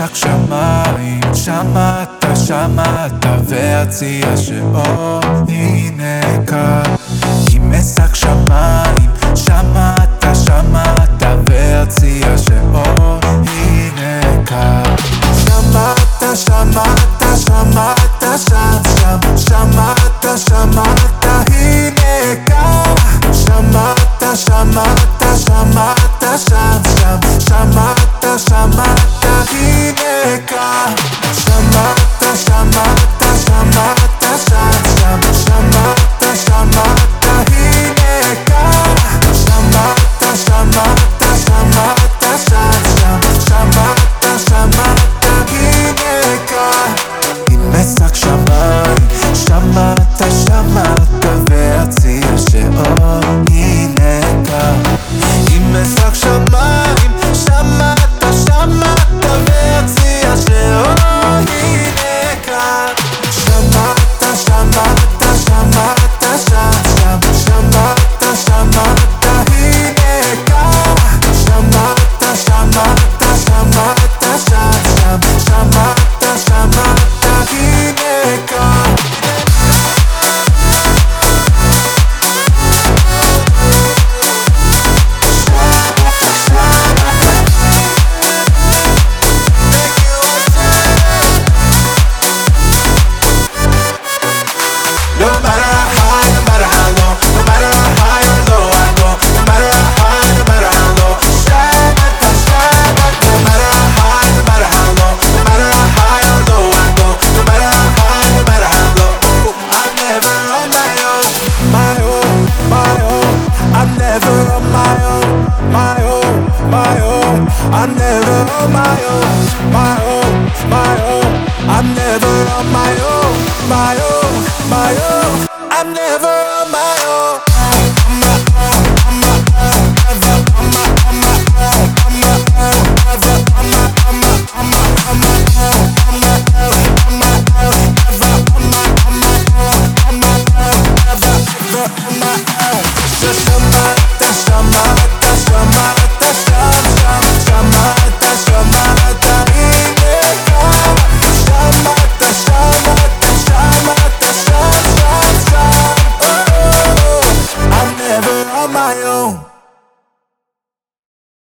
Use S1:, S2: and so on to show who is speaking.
S1: אשק שמיים, שמעת, שמעת, והציע שאור הנה כאן. אם אשק שמיים, שמעת, שמעת, והציע שאור הנה כאן. שמעת, שמעת, שמעת, שם, שם, שמעת, שמעת, שמעת, שמעת, שמעת, שם, שם, שמעת, שמעת me I'm never